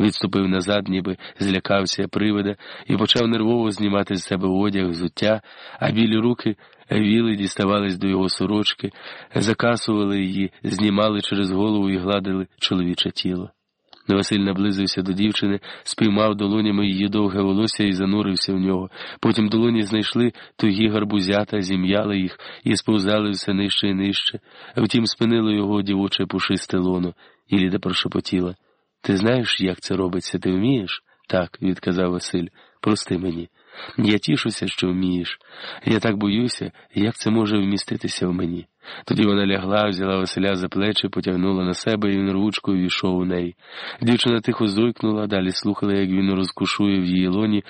відступив назад, ніби злякався привида, і почав нервово знімати з себе одяг, взуття, а білі руки віли діставались до його сорочки, закасували її, знімали через голову і гладили чоловіче тіло. Василь наблизився до дівчини, спіймав долонями її довге волосся і занурився в нього. Потім долоні знайшли тугі гарбузята, зім'яли їх і сповзали все нижче і нижче. Втім, спинило його дівоче пушисте лоно, і Ліда прошепотіла. Ти знаєш, як це робиться? Ти вмієш? Так, відказав Василь. Прости мені. Я тішуся, що вмієш. Я так боюся, як це може вміститися в мені. Тоді вона лягла, взяла Василя за плечі, потягнула на себе і він ручкою війшов у неї. Дівчина тихо зойкнула, далі слухала, як він розкушує в її лоні,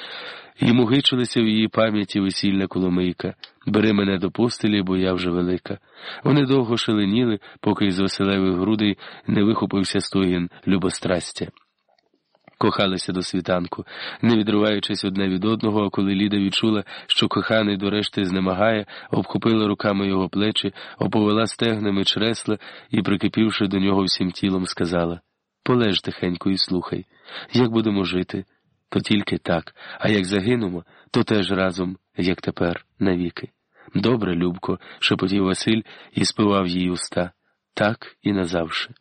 і мугичилася в її пам'яті весільна коломийка. Бери мене до постелі, бо я вже велика. Вони довго шаленіли, поки з Василевих грудей не вихопився стогін любострастя кохалися до світанку, не відриваючись одне від одного, а коли Ліда відчула, що коханий до решти знемагає, обхопила руками його плечі, оповела стегнами чресла і, прикипівши до нього всім тілом, сказала Полеж тихенько і слухай, як будемо жити, то тільки так, а як загинемо, то теж разом, як тепер, навіки. Добре, Любко, шепотів Василь і спивав їй уста. Так і назавше.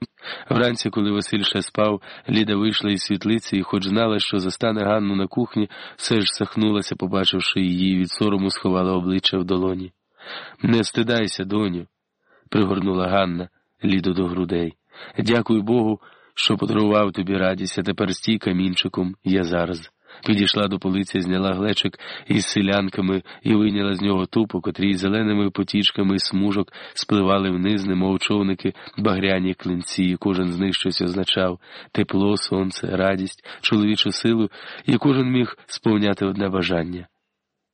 Вранці, коли Василь ще спав, Ліда вийшла із світлиці і, хоч знала, що застане Ганну на кухні, все ж сахнулася, побачивши її, від сорому сховала обличчя в долоні. Не стидайся, доню, пригорнула Ганна Ліду до грудей. Дякую Богу, що подарував тобі радість, а тепер стій камінчиком, я зараз. Підійшла до полиці, зняла глечик із селянками і вийняла з нього тупу, котрій зеленими потічками смужок спливали вниз, немов човники, багряні клинці, і кожен з них щось означав тепло, сонце, радість, чоловічу силу, і кожен міг сповняти одне бажання.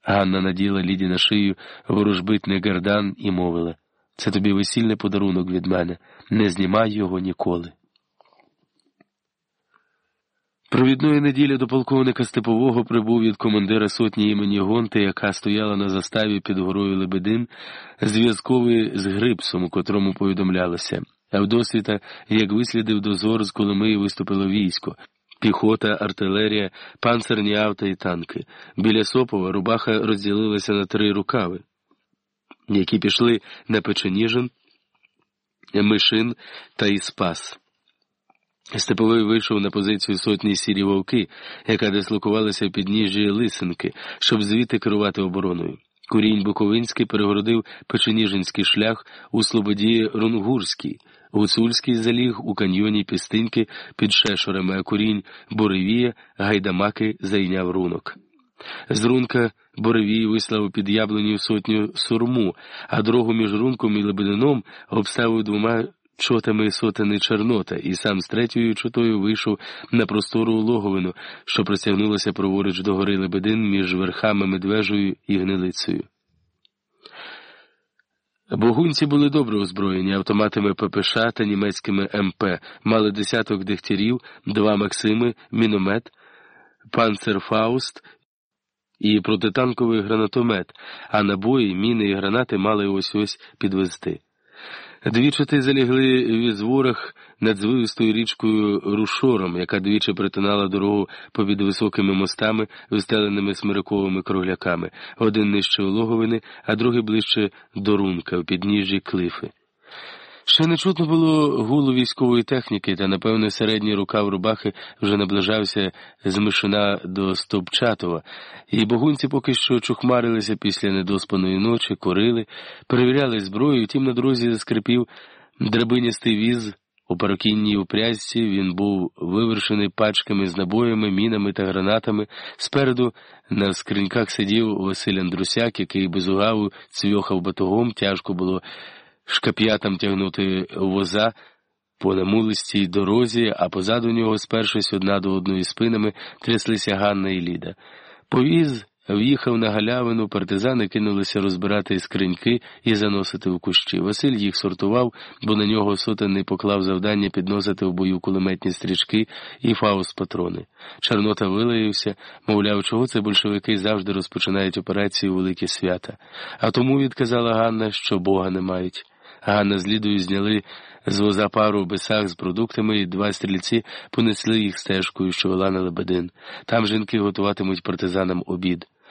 Ганна наділа Ліді на шию ворожбитний гардан і мовила це тобі весільний подарунок від мене, не знімай його ніколи. Провідної неділі до полковника Степового прибув від командира сотні імені Гонти, яка стояла на заставі під горою Лебедин, зв'язковий з Грипсом, у котрому повідомлялося. А вдосвіта, як вислідив дозор, з Коломиї виступило військо. Піхота, артилерія, панцерні авто і танки. Біля Сопова рубаха розділилася на три рукави, які пішли на Печеніжин, Мишин та Іспас. Степовий вийшов на позицію сотні сірі вовки, яка дислокувалася в підніжжі Лисенки, щоб звідти керувати обороною. Курінь Буковинський перегородив Печеніжинський шлях у Слободі Рунгурській, Гуцульський заліг у каньйоні Пістинки під шешорами, а курінь Боревія Гайдамаки зайняв рунок. З рунка Боревій вислав під яблунів сотню сурму, а дорогу між рунком і Лебедином обставив двома чотами сотени Чорнота, і сам з третьою чотою вийшов на простору логовину, що простягнулася праворуч до гори Лебедин між верхами Медвежою і Гнилицею. Богунці були добре озброєні автоматами ППШ та німецькими МП, мали десяток дегтярів, два Максими, міномет, панцерфауст і протитанковий гранатомет, а набої, міни і гранати мали ось ось підвести. Двічі залягли в ізворах над звивистою річкою Рушором, яка двічі притинала дорогу попід високими мостами, вистеленими смириковими кругляками, один нижче логовини, а другий ближче до рунка в підніжжі клифи. Ще не чутно було гулу військової техніки, та, напевне, середній рукав рубахи вже наближався з Мишина до Стопчатова, і богунці поки що чухмарилися після недоспаної ночі, курили, перевіряли зброю, тім на дорозі заскрипів драбиністий віз. У парокінній упрязці він був вивершений пачками з набоями, мінами та гранатами. Спереду на скриньках сидів Василь Андрусяк, який без угаву цвьохав батогом, тяжко було шкап'ятам тягнути воза по намулистій дорозі, а позаду нього, спершись одна до одної спинами, тряслися Ганна і Ліда. Повіз в'їхав на галявину, партизани кинулися розбирати скриньки і заносити в кущі. Василь їх сортував, бо на нього сотенний поклав завдання підносити в бою кулеметні стрічки і фауст патрони. Чорнота вилаївся, мовляв, чого це большевики завжди розпочинають операцію у великі свята. А тому відказала Ганна, що Бога не мають. Ганна з Лідою зняли з воза пару бесах з продуктами, і два стрільці понесли їх стежкою, що вела на Лебедин. Там жінки готуватимуть партизанам обід.